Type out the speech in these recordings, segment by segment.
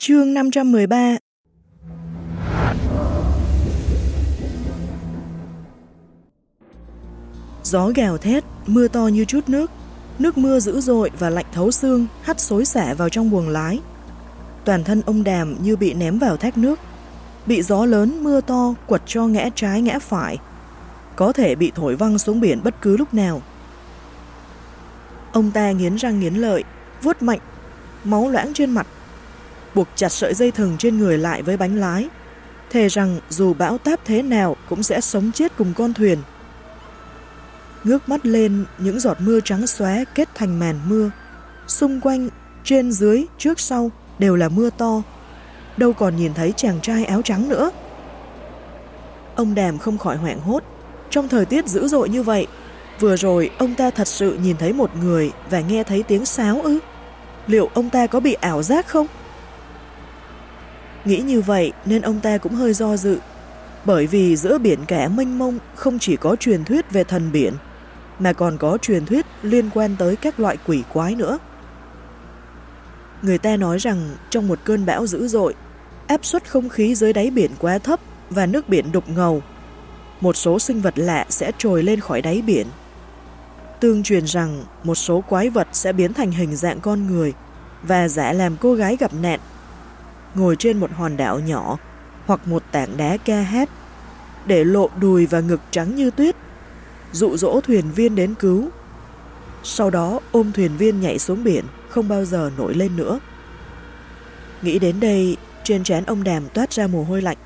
Chương 513 Gió gào thét, mưa to như chút nước. Nước mưa dữ dội và lạnh thấu xương hắt xối xả vào trong buồng lái. Toàn thân ông Đàm như bị ném vào thác nước. Bị gió lớn, mưa to quật cho ngã trái ngã phải. Có thể bị thổi văng xuống biển bất cứ lúc nào. Ông ta nghiến răng nghiến lợi, vuốt mạnh, máu loãng trên mặt. Buộc chặt sợi dây thừng trên người lại với bánh lái. Thề rằng dù bão táp thế nào cũng sẽ sống chết cùng con thuyền ngước mắt lên những giọt mưa trắng xóa kết thành màn mưa. Xung quanh, trên dưới, trước sau đều là mưa to. Đâu còn nhìn thấy chàng trai áo trắng nữa. Ông Đàm không khỏi hoảng hốt. Trong thời tiết dữ dội như vậy, vừa rồi ông ta thật sự nhìn thấy một người và nghe thấy tiếng sáo ư. Liệu ông ta có bị ảo giác không? Nghĩ như vậy nên ông ta cũng hơi do dự. Bởi vì giữa biển cả mênh mông không chỉ có truyền thuyết về thần biển, mà còn có truyền thuyết liên quan tới các loại quỷ quái nữa. Người ta nói rằng trong một cơn bão dữ dội, áp suất không khí dưới đáy biển quá thấp và nước biển đục ngầu, một số sinh vật lạ sẽ trồi lên khỏi đáy biển. Tương truyền rằng một số quái vật sẽ biến thành hình dạng con người và giả làm cô gái gặp nạn, ngồi trên một hòn đảo nhỏ hoặc một tảng đá ca hát, để lộ đùi và ngực trắng như tuyết dụ dỗ thuyền viên đến cứu. Sau đó ôm thuyền viên nhảy xuống biển, không bao giờ nổi lên nữa. Nghĩ đến đây, trên trán ông Đàm toát ra mồ hôi lạnh.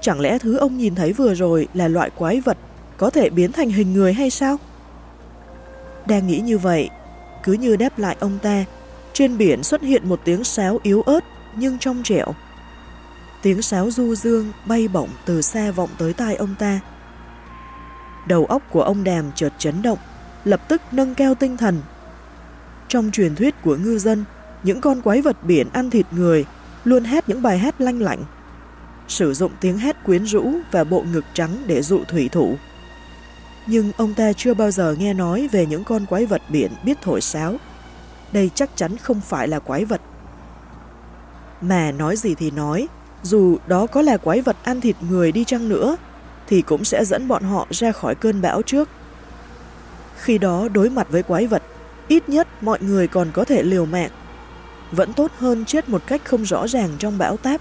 Chẳng lẽ thứ ông nhìn thấy vừa rồi là loại quái vật có thể biến thành hình người hay sao? Đang nghĩ như vậy, cứ như đáp lại ông ta, trên biển xuất hiện một tiếng sáo yếu ớt nhưng trong trẻo. Tiếng sáo du dương bay bổng từ xa vọng tới tai ông ta. Đầu óc của ông Đàm chợt chấn động, lập tức nâng cao tinh thần. Trong truyền thuyết của ngư dân, những con quái vật biển ăn thịt người luôn hát những bài hát lanh lạnh, sử dụng tiếng hát quyến rũ và bộ ngực trắng để dụ thủy thủ. Nhưng ông ta chưa bao giờ nghe nói về những con quái vật biển biết thổi sáo. Đây chắc chắn không phải là quái vật. Mà nói gì thì nói, dù đó có là quái vật ăn thịt người đi chăng nữa, thì cũng sẽ dẫn bọn họ ra khỏi cơn bão trước. Khi đó đối mặt với quái vật, ít nhất mọi người còn có thể liều mạng. Vẫn tốt hơn chết một cách không rõ ràng trong bão táp.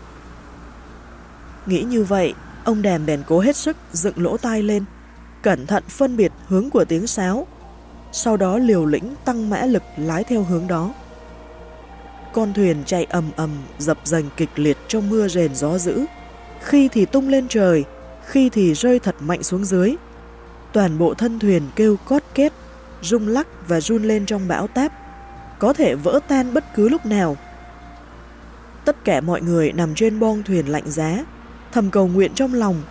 Nghĩ như vậy, ông đàm bèn cố hết sức dựng lỗ tai lên, cẩn thận phân biệt hướng của tiếng sáo, sau đó liều lĩnh tăng mã lực lái theo hướng đó. Con thuyền chạy ầm ầm, dập dành kịch liệt trong mưa rền gió dữ, khi thì tung lên trời, khi thì rơi thật mạnh xuống dưới. Toàn bộ thân thuyền kêu cót két, rung lắc và run lên trong bão táp, có thể vỡ tan bất cứ lúc nào. Tất cả mọi người nằm trên bong thuyền lạnh giá, thầm cầu nguyện trong lòng,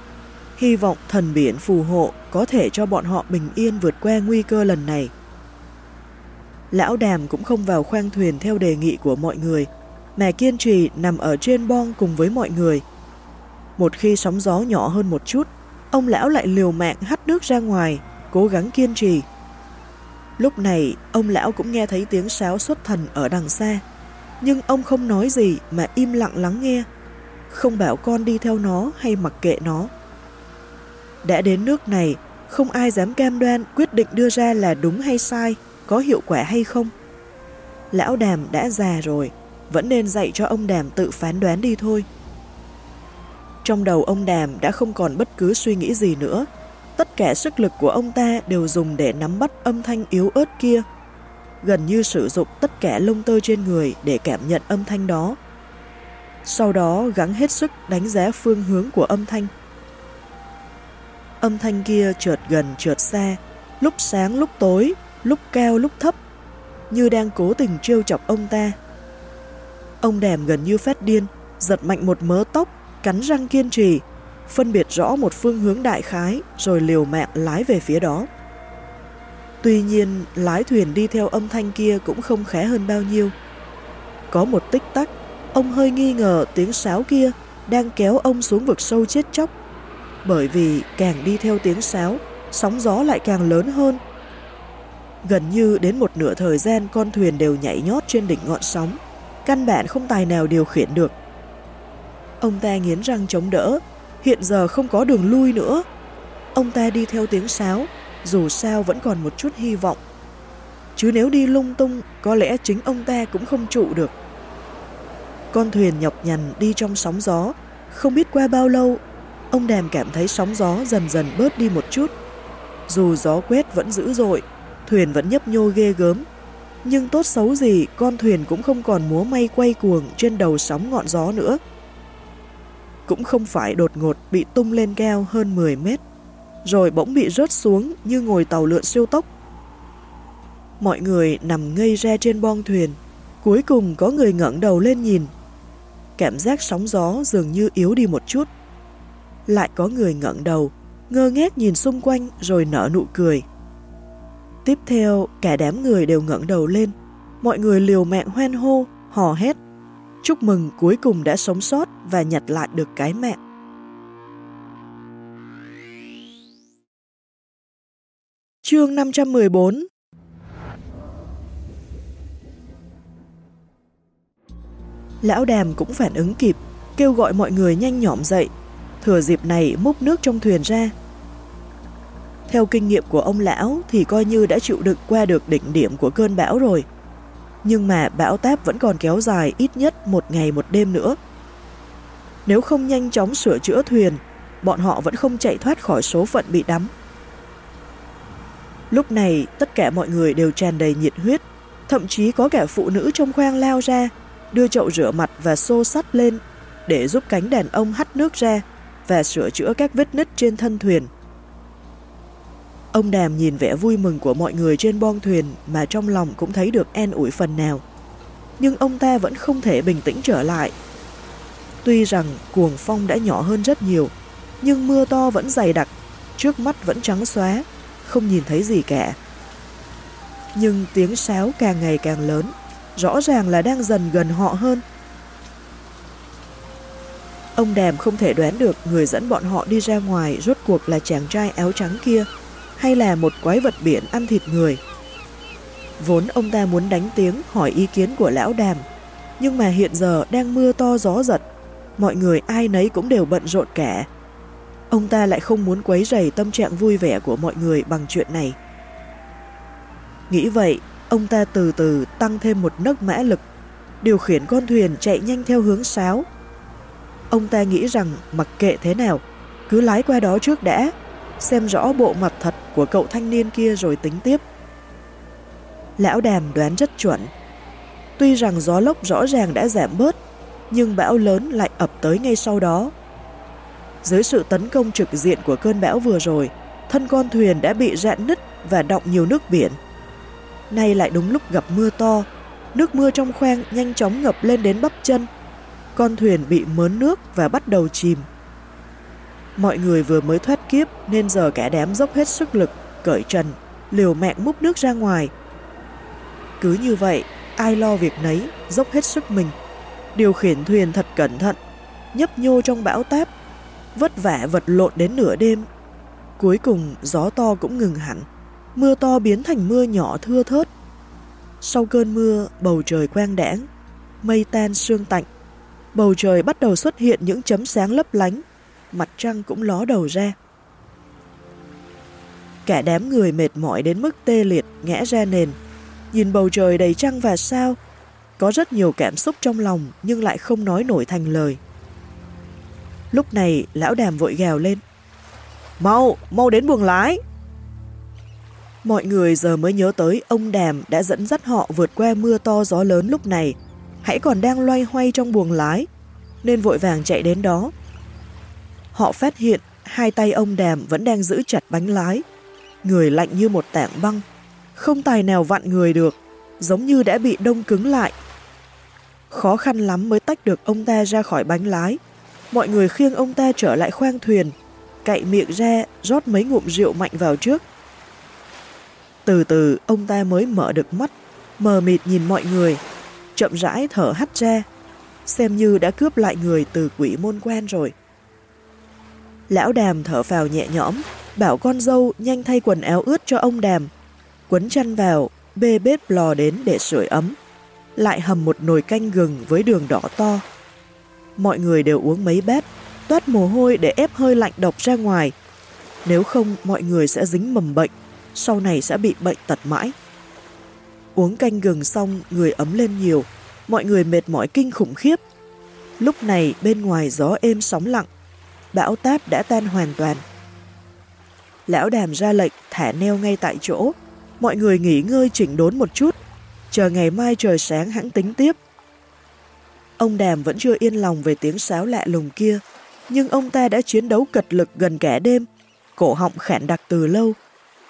hy vọng thần biển phù hộ có thể cho bọn họ bình yên vượt qua nguy cơ lần này. Lão Đàm cũng không vào khoang thuyền theo đề nghị của mọi người, mà kiên trì nằm ở trên bong cùng với mọi người, một khi sóng gió nhỏ hơn một chút, ông lão lại liều mạng hắt nước ra ngoài, cố gắng kiên trì. Lúc này, ông lão cũng nghe thấy tiếng sáo xuất thần ở đằng xa. Nhưng ông không nói gì mà im lặng lắng nghe, không bảo con đi theo nó hay mặc kệ nó. Đã đến nước này, không ai dám cam đoan quyết định đưa ra là đúng hay sai, có hiệu quả hay không. Lão đàm đã già rồi, vẫn nên dạy cho ông đàm tự phán đoán đi thôi. Trong đầu ông Đàm đã không còn bất cứ suy nghĩ gì nữa. Tất cả sức lực của ông ta đều dùng để nắm bắt âm thanh yếu ớt kia. Gần như sử dụng tất cả lông tơ trên người để cảm nhận âm thanh đó. Sau đó gắng hết sức đánh giá phương hướng của âm thanh. Âm thanh kia trượt gần trượt xa, lúc sáng lúc tối, lúc cao lúc thấp, như đang cố tình trêu chọc ông ta. Ông đàm gần như phát điên, giật mạnh một mớ tóc cắn răng kiên trì, phân biệt rõ một phương hướng đại khái rồi liều mạng lái về phía đó. Tuy nhiên, lái thuyền đi theo âm thanh kia cũng không khá hơn bao nhiêu. Có một tích tắc, ông hơi nghi ngờ tiếng sáo kia đang kéo ông xuống vực sâu chết chóc. Bởi vì càng đi theo tiếng sáo, sóng gió lại càng lớn hơn. Gần như đến một nửa thời gian con thuyền đều nhảy nhót trên đỉnh ngọn sóng, căn bản không tài nào điều khiển được Ông ta nghiến răng chống đỡ, hiện giờ không có đường lui nữa. Ông ta đi theo tiếng sáo, dù sao vẫn còn một chút hy vọng. Chứ nếu đi lung tung, có lẽ chính ông ta cũng không trụ được. Con thuyền nhọc nhằn đi trong sóng gió, không biết qua bao lâu, ông Đàm cảm thấy sóng gió dần dần bớt đi một chút. Dù gió quét vẫn dữ dội, thuyền vẫn nhấp nhô ghê gớm, nhưng tốt xấu gì con thuyền cũng không còn múa may quay cuồng trên đầu sóng ngọn gió nữa. Cũng không phải đột ngột bị tung lên cao hơn 10 mét, rồi bỗng bị rớt xuống như ngồi tàu lượn siêu tốc. Mọi người nằm ngây ra trên bong thuyền, cuối cùng có người ngẩng đầu lên nhìn. Cảm giác sóng gió dường như yếu đi một chút. Lại có người ngẩng đầu, ngơ ngác nhìn xung quanh rồi nở nụ cười. Tiếp theo, cả đám người đều ngẩng đầu lên. Mọi người liều mạng hoan hô, hò hét. Chúc mừng cuối cùng đã sống sót và nhặt lại được cái mạng. Chương 514 Lão đàm cũng phản ứng kịp, kêu gọi mọi người nhanh nhõm dậy, thừa dịp này múc nước trong thuyền ra, theo kinh nghiệm của ông lão thì coi như đã chịu đựng qua được đỉnh điểm của cơn bão rồi. Nhưng mà bão táp vẫn còn kéo dài ít nhất một ngày một đêm nữa. Nếu không nhanh chóng sửa chữa thuyền, bọn họ vẫn không chạy thoát khỏi số phận bị đắm. Lúc này, tất cả mọi người đều tràn đầy nhiệt huyết, thậm chí có cả phụ nữ trong khoang lao ra, đưa chậu rửa mặt và xô sắt lên để giúp cánh đàn ông hắt nước ra và sửa chữa các vết nứt trên thân thuyền. Ông Đàm nhìn vẻ vui mừng của mọi người trên bon thuyền mà trong lòng cũng thấy được an ủi phần nào. Nhưng ông ta vẫn không thể bình tĩnh trở lại. Tuy rằng cuồng phong đã nhỏ hơn rất nhiều, nhưng mưa to vẫn dày đặc, trước mắt vẫn trắng xóa, không nhìn thấy gì cả. Nhưng tiếng sáo càng ngày càng lớn, rõ ràng là đang dần gần họ hơn. Ông Đàm không thể đoán được người dẫn bọn họ đi ra ngoài rốt cuộc là chàng trai áo trắng kia hay là một quái vật biển ăn thịt người. Vốn ông ta muốn đánh tiếng hỏi ý kiến của lão đàm, nhưng mà hiện giờ đang mưa to gió giật, mọi người ai nấy cũng đều bận rộn cả. Ông ta lại không muốn quấy rầy tâm trạng vui vẻ của mọi người bằng chuyện này. Nghĩ vậy, ông ta từ từ tăng thêm một nấc mã lực, điều khiển con thuyền chạy nhanh theo hướng sáo. Ông ta nghĩ rằng mặc kệ thế nào, cứ lái qua đó trước đã, xem rõ bộ mặt thật của cậu thanh niên kia rồi tính tiếp. Lão đàm đoán rất chuẩn. Tuy rằng gió lốc rõ ràng đã giảm bớt, nhưng bão lớn lại ập tới ngay sau đó. Dưới sự tấn công trực diện của cơn bão vừa rồi, thân con thuyền đã bị rạn nứt và đọng nhiều nước biển. Nay lại đúng lúc gặp mưa to, nước mưa trong khoang nhanh chóng ngập lên đến bắp chân. Con thuyền bị mớn nước và bắt đầu chìm. Mọi người vừa mới thoát kiếp nên giờ cả đám dốc hết sức lực, cởi trần, liều mạng múc nước ra ngoài. Cứ như vậy, ai lo việc nấy, dốc hết sức mình. Điều khiển thuyền thật cẩn thận, nhấp nhô trong bão táp, vất vả vật lộn đến nửa đêm. Cuối cùng gió to cũng ngừng hẳn, mưa to biến thành mưa nhỏ thưa thớt. Sau cơn mưa, bầu trời quang đãng, mây tan sương tạnh, bầu trời bắt đầu xuất hiện những chấm sáng lấp lánh mặt trăng cũng ló đầu ra. Cả đám người mệt mỏi đến mức tê liệt, ngã ra nền, nhìn bầu trời đầy trăng và sao, có rất nhiều cảm xúc trong lòng nhưng lại không nói nổi thành lời. Lúc này, lão đàm vội gào lên. Mau, mau đến buồng lái! Mọi người giờ mới nhớ tới ông đàm đã dẫn dắt họ vượt qua mưa to gió lớn lúc này, hãy còn đang loay hoay trong buồng lái, nên vội vàng chạy đến đó, Họ phát hiện hai tay ông đàm vẫn đang giữ chặt bánh lái. Người lạnh như một tảng băng, không tài nào vặn người được, giống như đã bị đông cứng lại. Khó khăn lắm mới tách được ông ta ra khỏi bánh lái. Mọi người khiêng ông ta trở lại khoang thuyền, cậy miệng ra, rót mấy ngụm rượu mạnh vào trước. Từ từ ông ta mới mở được mắt, mờ mịt nhìn mọi người, chậm rãi thở hắt ra, xem như đã cướp lại người từ quỷ môn quan rồi. Lão đàm thở vào nhẹ nhõm, bảo con dâu nhanh thay quần áo ướt cho ông đàm. Quấn chăn vào, bê bếp lò đến để sưởi ấm. Lại hầm một nồi canh gừng với đường đỏ to. Mọi người đều uống mấy bát, toát mồ hôi để ép hơi lạnh độc ra ngoài. Nếu không, mọi người sẽ dính mầm bệnh, sau này sẽ bị bệnh tật mãi. Uống canh gừng xong, người ấm lên nhiều, mọi người mệt mỏi kinh khủng khiếp. Lúc này bên ngoài gió êm sóng lặng, bão táp đã tan hoàn toàn. Lão đàm ra lệnh thả neo ngay tại chỗ, mọi người nghỉ ngơi chỉnh đốn một chút, chờ ngày mai trời sáng hãng tính tiếp. Ông đàm vẫn chưa yên lòng về tiếng sáo lạ lùng kia, nhưng ông ta đã chiến đấu cật lực gần cả đêm, cổ họng khản đặc từ lâu,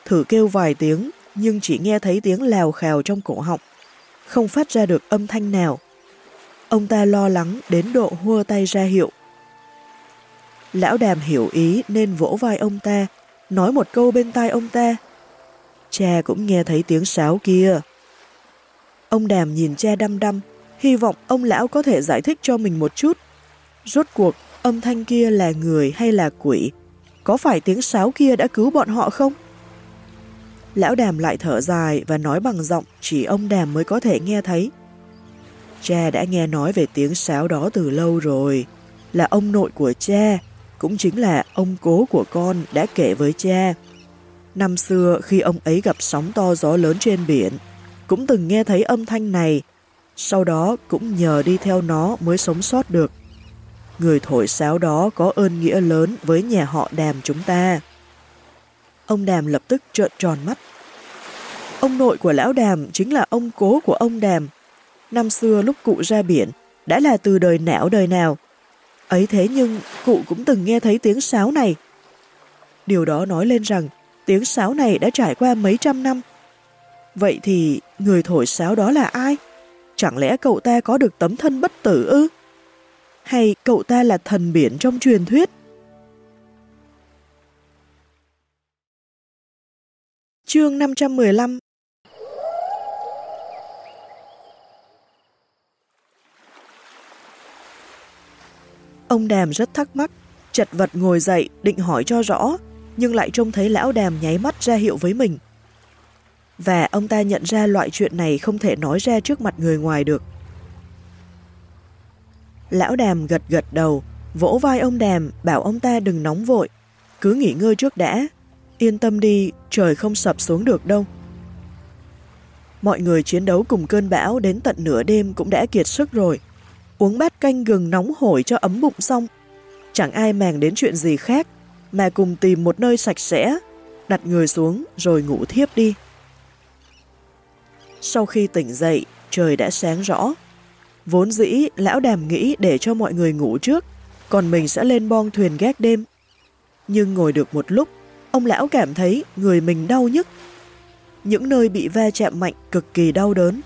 thử kêu vài tiếng nhưng chỉ nghe thấy tiếng lèo khèo trong cổ họng, không phát ra được âm thanh nào. Ông ta lo lắng đến độ hua tay ra hiệu. Lão đàm hiểu ý nên vỗ vai ông ta, nói một câu bên tai ông ta. Cha cũng nghe thấy tiếng sáo kia. Ông đàm nhìn cha đăm đăm, hy vọng ông lão có thể giải thích cho mình một chút. Rốt cuộc, âm thanh kia là người hay là quỷ? Có phải tiếng sáo kia đã cứu bọn họ không? Lão đàm lại thở dài và nói bằng giọng chỉ ông đàm mới có thể nghe thấy. Cha đã nghe nói về tiếng sáo đó từ lâu rồi, là ông nội của cha, cũng chính là ông cố của con đã kể với cha. Năm xưa khi ông ấy gặp sóng to gió lớn trên biển, cũng từng nghe thấy âm thanh này, sau đó cũng nhờ đi theo nó mới sống sót được. Người thổi sáo đó có ơn nghĩa lớn với nhà họ đàm chúng ta. Ông Đàm lập tức trợn tròn mắt. Ông nội của lão Đàm chính là ông cố của ông Đàm. Năm xưa lúc cụ ra biển, đã là từ đời não đời nào. Ấy thế nhưng, cụ cũng từng nghe thấy tiếng sáo này. Điều đó nói lên rằng, tiếng sáo này đã trải qua mấy trăm năm. Vậy thì, người thổi sáo đó là ai? Chẳng lẽ cậu ta có được tấm thân bất tử ư? Hay cậu ta là thần biển trong truyền thuyết? Chương 515 Ông Đàm rất thắc mắc, chật vật ngồi dậy định hỏi cho rõ, nhưng lại trông thấy lão Đàm nháy mắt ra hiệu với mình. Và ông ta nhận ra loại chuyện này không thể nói ra trước mặt người ngoài được. Lão Đàm gật gật đầu, vỗ vai ông Đàm bảo ông ta đừng nóng vội, cứ nghỉ ngơi trước đã, Yên tâm đi, trời không sập xuống được đâu. Mọi người chiến đấu cùng cơn bão đến tận nửa đêm cũng đã kiệt sức rồi. Uống bát canh gừng nóng hổi cho ấm bụng xong. Chẳng ai màng đến chuyện gì khác, mà cùng tìm một nơi sạch sẽ, đặt người xuống rồi ngủ thiếp đi. Sau khi tỉnh dậy, trời đã sáng rõ. Vốn dĩ, lão đàm nghĩ để cho mọi người ngủ trước, còn mình sẽ lên bong thuyền gác đêm. Nhưng ngồi được một lúc, ông lão cảm thấy người mình đau nhức. Những nơi bị va chạm mạnh cực kỳ đau đớn.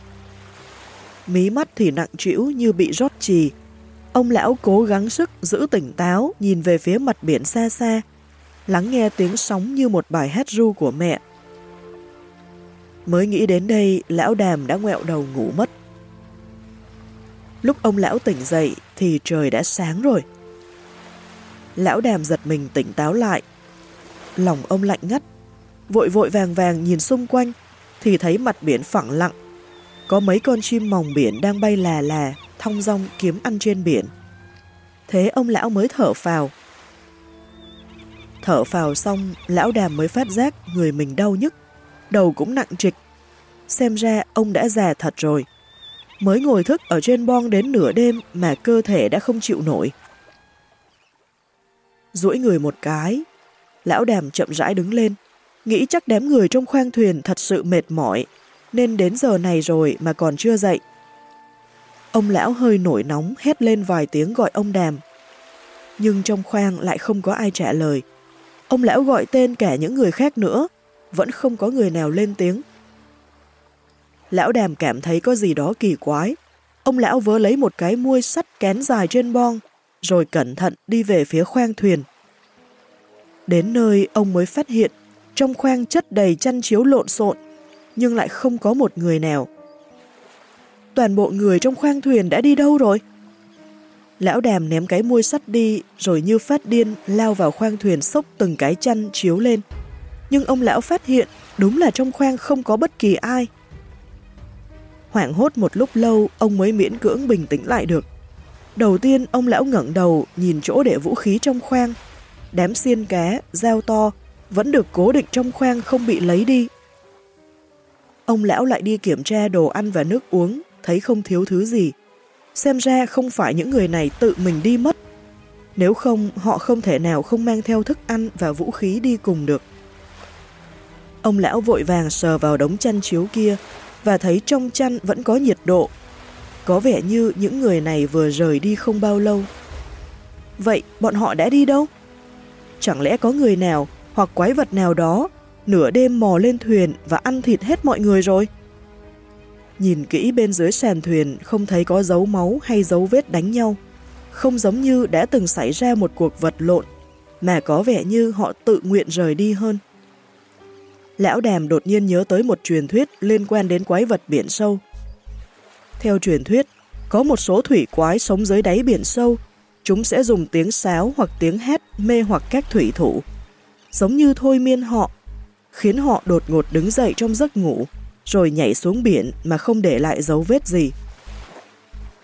Mí mắt thì nặng trĩu như bị rót trì. Ông lão cố gắng sức giữ tỉnh táo nhìn về phía mặt biển xa xa, lắng nghe tiếng sóng như một bài hát ru của mẹ. Mới nghĩ đến đây, lão đàm đã ngẹo đầu ngủ mất. Lúc ông lão tỉnh dậy thì trời đã sáng rồi. Lão đàm giật mình tỉnh táo lại, lòng ông lạnh ngắt. Vội vội vàng vàng nhìn xung quanh, thì thấy mặt biển phẳng lặng. Có mấy con chim mòng biển đang bay là là, thong dong kiếm ăn trên biển. Thế ông lão mới thở phào. Thở phào xong, lão đàm mới phát giác người mình đau nhức, đầu cũng nặng trịch. Xem ra ông đã già thật rồi. Mới ngồi thức ở trên bon đến nửa đêm mà cơ thể đã không chịu nổi. duỗi người một cái, Lão đàm chậm rãi đứng lên, nghĩ chắc đám người trong khoang thuyền thật sự mệt mỏi, nên đến giờ này rồi mà còn chưa dậy. Ông lão hơi nổi nóng hét lên vài tiếng gọi ông đàm. Nhưng trong khoang lại không có ai trả lời. Ông lão gọi tên cả những người khác nữa, vẫn không có người nào lên tiếng. Lão đàm cảm thấy có gì đó kỳ quái. Ông lão vớ lấy một cái muôi sắt kén dài trên bon, rồi cẩn thận đi về phía khoang thuyền. Đến nơi ông mới phát hiện trong khoang chất đầy chăn chiếu lộn xộn, nhưng lại không có một người nào. Toàn bộ người trong khoang thuyền đã đi đâu rồi? Lão đàm ném cái môi sắt đi rồi như phát điên lao vào khoang thuyền sốc từng cái chăn chiếu lên. Nhưng ông lão phát hiện đúng là trong khoang không có bất kỳ ai. Hoảng hốt một lúc lâu ông mới miễn cưỡng bình tĩnh lại được. Đầu tiên ông lão ngẩng đầu nhìn chỗ để vũ khí trong khoang. Đám xiên cá, dao to vẫn được cố định trong khoang không bị lấy đi. Ông lão lại đi kiểm tra đồ ăn và nước uống, thấy không thiếu thứ gì. Xem ra không phải những người này tự mình đi mất. Nếu không, họ không thể nào không mang theo thức ăn và vũ khí đi cùng được. Ông lão vội vàng sờ vào đống chăn chiếu kia và thấy trong chăn vẫn có nhiệt độ. Có vẻ như những người này vừa rời đi không bao lâu. Vậy bọn họ đã đi đâu? Chẳng lẽ có người nào hoặc quái vật nào đó nửa đêm mò lên thuyền và ăn thịt hết mọi người rồi? Nhìn kỹ bên dưới sàn thuyền không thấy có dấu máu hay dấu vết đánh nhau. Không giống như đã từng xảy ra một cuộc vật lộn, mà có vẻ như họ tự nguyện rời đi hơn. Lão Đàm đột nhiên nhớ tới một truyền thuyết liên quan đến quái vật biển sâu. Theo truyền thuyết, có một số thủy quái sống dưới đáy biển sâu, chúng sẽ dùng tiếng sáo hoặc tiếng hét mê hoặc các thủy thủ, giống như thôi miên họ, khiến họ đột ngột đứng dậy trong giấc ngủ, rồi nhảy xuống biển mà không để lại dấu vết gì.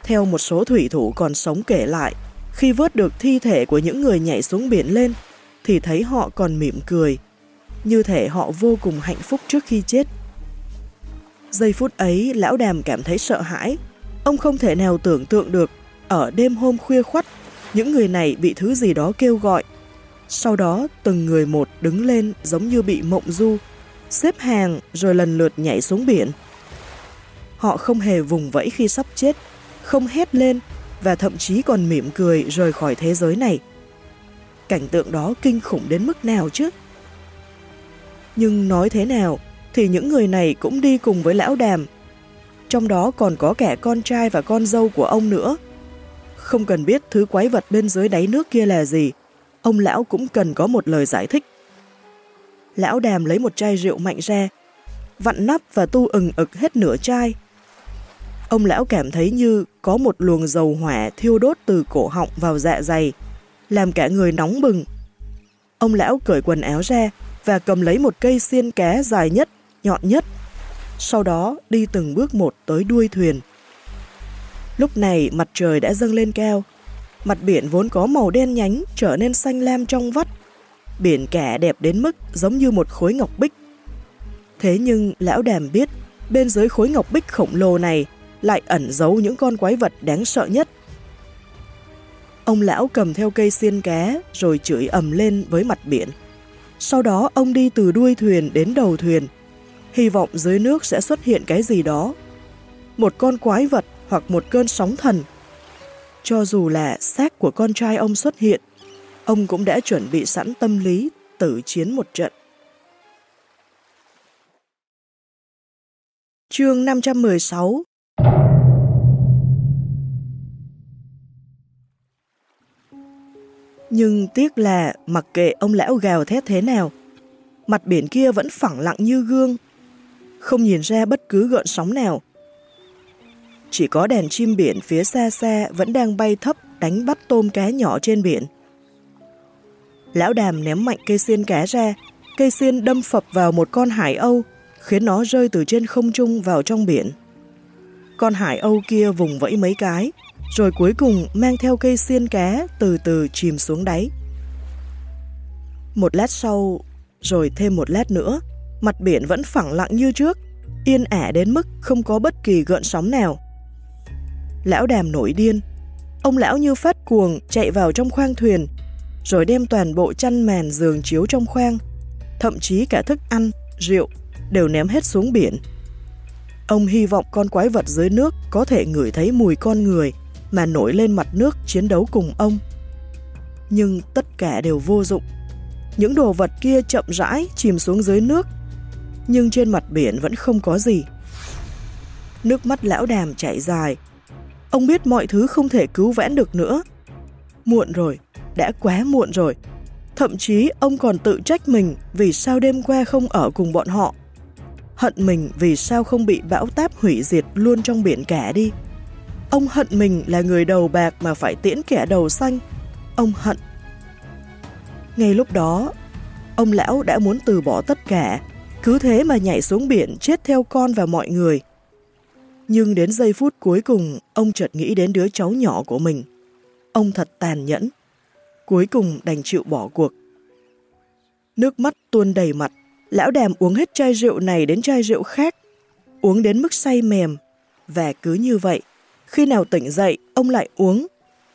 Theo một số thủy thủ còn sống kể lại, khi vớt được thi thể của những người nhảy xuống biển lên, thì thấy họ còn mỉm cười, như thể họ vô cùng hạnh phúc trước khi chết. Giây phút ấy, lão đàm cảm thấy sợ hãi. Ông không thể nào tưởng tượng được, ở đêm hôm khuya khoắt, những người này bị thứ gì đó kêu gọi. Sau đó, từng người một đứng lên giống như bị mộng du, xếp hàng rồi lần lượt nhảy xuống biển. Họ không hề vùng vẫy khi sắp chết, không hét lên và thậm chí còn mỉm cười rời khỏi thế giới này. Cảnh tượng đó kinh khủng đến mức nào chứ? Nhưng nói thế nào thì những người này cũng đi cùng với lão đàm. Trong đó còn có cả con trai và con dâu của ông nữa. Không cần biết thứ quái vật bên dưới đáy nước kia là gì, ông lão cũng cần có một lời giải thích. Lão đàm lấy một chai rượu mạnh ra, vặn nắp và tu ừng ực hết nửa chai. Ông lão cảm thấy như có một luồng dầu hỏa thiêu đốt từ cổ họng vào dạ dày, làm cả người nóng bừng. Ông lão cởi quần áo ra và cầm lấy một cây xiên cá dài nhất, nhọn nhất. Sau đó đi từng bước một tới đuôi thuyền. Lúc này mặt trời đã dâng lên cao. Mặt biển vốn có màu đen nhánh trở nên xanh lam trong vắt. Biển cả đẹp đến mức giống như một khối ngọc bích. Thế nhưng lão đàm biết bên dưới khối ngọc bích khổng lồ này lại ẩn giấu những con quái vật đáng sợ nhất. Ông lão cầm theo cây xiên cá rồi chửi ầm lên với mặt biển. Sau đó ông đi từ đuôi thuyền đến đầu thuyền, hy vọng dưới nước sẽ xuất hiện cái gì đó. Một con quái vật hoặc một cơn sóng thần. Cho dù là xác của con trai ông xuất hiện, ông cũng đã chuẩn bị sẵn tâm lý tử chiến một trận. Chương 516 Nhưng tiếc là mặc kệ ông lão gào thét thế nào, mặt biển kia vẫn phẳng lặng như gương, không nhìn ra bất cứ gợn sóng nào. Chỉ có đèn chim biển phía xa xa vẫn đang bay thấp đánh bắt tôm cá nhỏ trên biển. Lão đàm ném mạnh cây xiên cá ra, cây xiên đâm phập vào một con hải âu, khiến nó rơi từ trên không trung vào trong biển. Con hải âu kia vùng vẫy mấy cái, rồi cuối cùng mang theo cây xiên cá từ từ chìm xuống đáy. Một lát sau, rồi thêm một lát nữa, mặt biển vẫn phẳng lặng như trước, yên ả đến mức không có bất kỳ gợn sóng nào. Lão đàm nổi điên, ông lão như phát cuồng chạy vào trong khoang thuyền, rồi đem toàn bộ chăn màn giường chiếu trong khoang, thậm chí cả thức ăn, rượu đều ném hết xuống biển. Ông hy vọng con quái vật dưới nước có thể ngửi thấy mùi con người mà nổi lên mặt nước chiến đấu cùng ông. Nhưng tất cả đều vô dụng. Những đồ vật kia chậm rãi chìm xuống dưới nước, nhưng trên mặt biển vẫn không có gì. Nước mắt lão đàm chảy dài. Ông biết mọi thứ không thể cứu vãn được nữa. Muộn rồi, đã quá muộn rồi. Thậm chí ông còn tự trách mình vì sao đêm qua không ở cùng bọn họ. Hận mình vì sao không bị bão táp hủy diệt luôn trong biển cả đi. Ông hận mình là người đầu bạc mà phải tiễn kẻ đầu xanh. Ông hận. Ngay lúc đó, ông lão đã muốn từ bỏ tất cả, cứ thế mà nhảy xuống biển chết theo con và mọi người. Nhưng đến giây phút cuối cùng, ông chợt nghĩ đến đứa cháu nhỏ của mình. ông thật tàn nhẫn. Cuối cùng đành chịu bỏ cuộc. Nước mắt tuôn đầy mặt, lão đàm uống hết chai rượu này đến chai rượu khác, uống đến mức say mềm. Và cứ như vậy, khi nào tỉnh dậy, ông lại uống,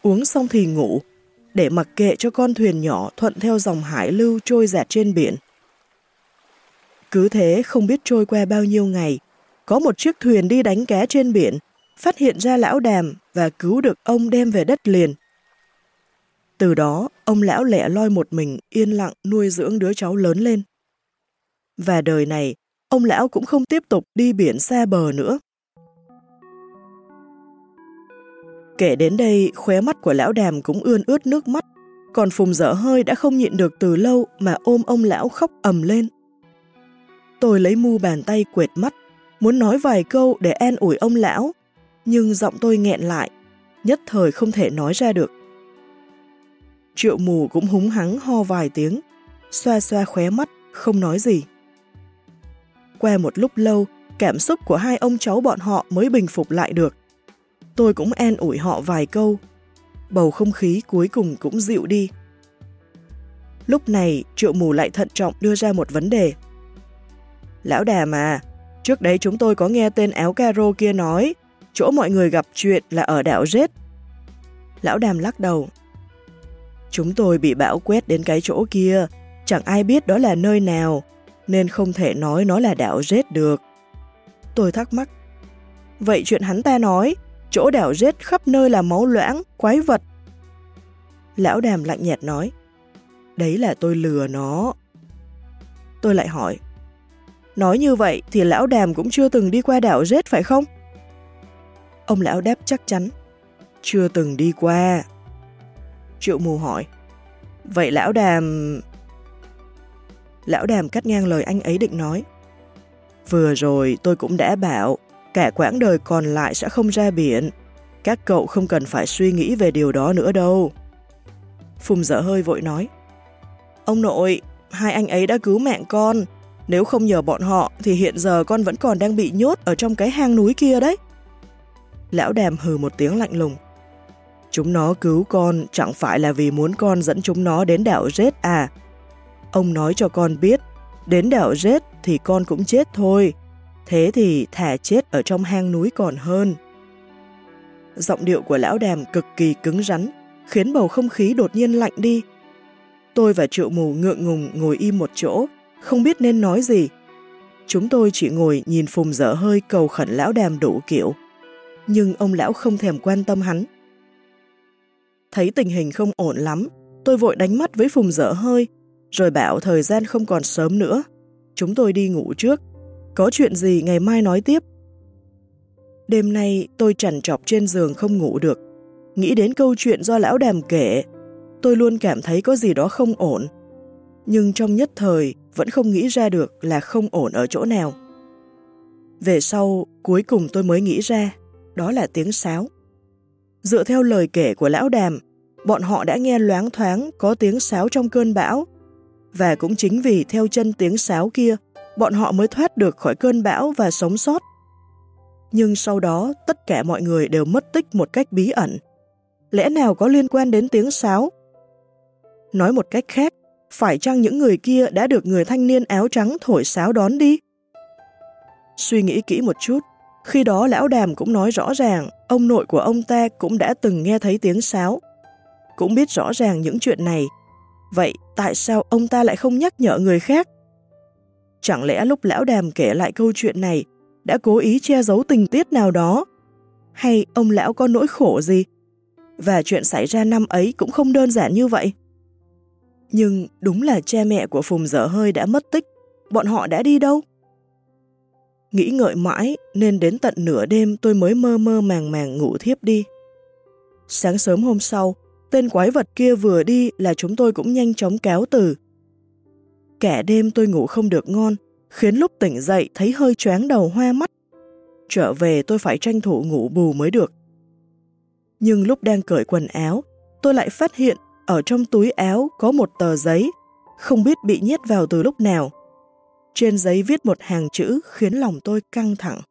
uống xong thì ngủ, để mặc kệ cho con thuyền nhỏ thuận theo dòng hải lưu trôi dạt trên biển. Cứ thế không biết trôi qua bao nhiêu ngày, có một chiếc thuyền đi đánh cá trên biển, phát hiện ra lão đàm và cứu được ông đem về đất liền. Từ đó, ông lão lẻ loi một mình yên lặng nuôi dưỡng đứa cháu lớn lên. Và đời này, ông lão cũng không tiếp tục đi biển xa bờ nữa. Kể đến đây, khóe mắt của lão đàm cũng ươn ướt nước mắt, còn Phùng dở hơi đã không nhịn được từ lâu mà ôm ông lão khóc ầm lên. Tôi lấy mu bàn tay quệt mắt, muốn nói vài câu để an ủi ông lão, nhưng giọng tôi nghẹn lại, nhất thời không thể nói ra được. Triệu mù cũng húng hắng ho vài tiếng, xoa xoa khóe mắt, không nói gì. Qua một lúc lâu, cảm xúc của hai ông cháu bọn họ mới bình phục lại được. Tôi cũng an ủi họ vài câu. Bầu không khí cuối cùng cũng dịu đi. Lúc này, triệu mù lại thận trọng đưa ra một vấn đề. Lão đà mà, trước đấy chúng tôi có nghe tên áo caro kia nói, chỗ mọi người gặp chuyện là ở đảo Rết. Lão đàm lắc đầu. Chúng tôi bị bão quét đến cái chỗ kia, chẳng ai biết đó là nơi nào, nên không thể nói nó là đảo Rết được. Tôi thắc mắc. Vậy chuyện hắn ta nói, chỗ đảo Rết khắp nơi là máu loãng, quái vật. Lão đàm lạnh nhạt nói. Đấy là tôi lừa nó. Tôi lại hỏi. Nói như vậy thì lão đàm cũng chưa từng đi qua đảo Rết phải không? Ông lão đáp chắc chắn. Chưa từng đi qua. Triệu mù hỏi. Vậy lão đàm... Lão đàm cắt ngang lời anh ấy định nói. Vừa rồi tôi cũng đã bảo, cả quãng đời còn lại sẽ không ra biển. Các cậu không cần phải suy nghĩ về điều đó nữa đâu. Phùng dở hơi vội nói. Ông nội, hai anh ấy đã cứu mạng con. Nếu không nhờ bọn họ thì hiện giờ con vẫn còn đang bị nhốt ở trong cái hang núi kia đấy. Lão đàm hừ một tiếng lạnh lùng. Chúng nó cứu con chẳng phải là vì muốn con dẫn chúng nó đến đảo Rết à. Ông nói cho con biết, đến đảo Rết thì con cũng chết thôi. Thế thì thả chết ở trong hang núi còn hơn. Giọng điệu của lão đàm cực kỳ cứng rắn, khiến bầu không khí đột nhiên lạnh đi. Tôi và triệu mù ngượng ngùng ngồi im một chỗ, không biết nên nói gì. Chúng tôi chỉ ngồi nhìn phùng dở hơi cầu khẩn lão đàm đủ kiểu. Nhưng ông lão không thèm quan tâm hắn. Thấy tình hình không ổn lắm, tôi vội đánh mắt với phùng dở hơi, rồi bảo thời gian không còn sớm nữa. Chúng tôi đi ngủ trước. Có chuyện gì ngày mai nói tiếp. Đêm nay tôi trằn trọc trên giường không ngủ được. Nghĩ đến câu chuyện do lão đàm kể, tôi luôn cảm thấy có gì đó không ổn. Nhưng trong nhất thời vẫn không nghĩ ra được là không ổn ở chỗ nào. Về sau, cuối cùng tôi mới nghĩ ra, đó là tiếng sáo. Dựa theo lời kể của lão đàm, bọn họ đã nghe loáng thoáng có tiếng sáo trong cơn bão. Và cũng chính vì theo chân tiếng sáo kia, bọn họ mới thoát được khỏi cơn bão và sống sót. Nhưng sau đó, tất cả mọi người đều mất tích một cách bí ẩn. Lẽ nào có liên quan đến tiếng sáo? Nói một cách khác, phải chăng những người kia đã được người thanh niên áo trắng thổi sáo đón đi? Suy nghĩ kỹ một chút, khi đó lão đàm cũng nói rõ ràng ông nội của ông ta cũng đã từng nghe thấy tiếng sáo. Cũng biết rõ ràng những chuyện này. Vậy tại sao ông ta lại không nhắc nhở người khác? Chẳng lẽ lúc lão đàm kể lại câu chuyện này đã cố ý che giấu tình tiết nào đó? Hay ông lão có nỗi khổ gì? Và chuyện xảy ra năm ấy cũng không đơn giản như vậy. Nhưng đúng là cha mẹ của Phùng dở hơi đã mất tích. Bọn họ đã đi đâu? Nghĩ ngợi mãi nên đến tận nửa đêm tôi mới mơ mơ màng màng ngủ thiếp đi. Sáng sớm hôm sau, tên quái vật kia vừa đi là chúng tôi cũng nhanh chóng kéo từ. Cả đêm tôi ngủ không được ngon, khiến lúc tỉnh dậy thấy hơi choáng đầu hoa mắt. Trở về tôi phải tranh thủ ngủ bù mới được. Nhưng lúc đang cởi quần áo, tôi lại phát hiện ở trong túi áo có một tờ giấy, không biết bị nhét vào từ lúc nào. Trên giấy viết một hàng chữ khiến lòng tôi căng thẳng.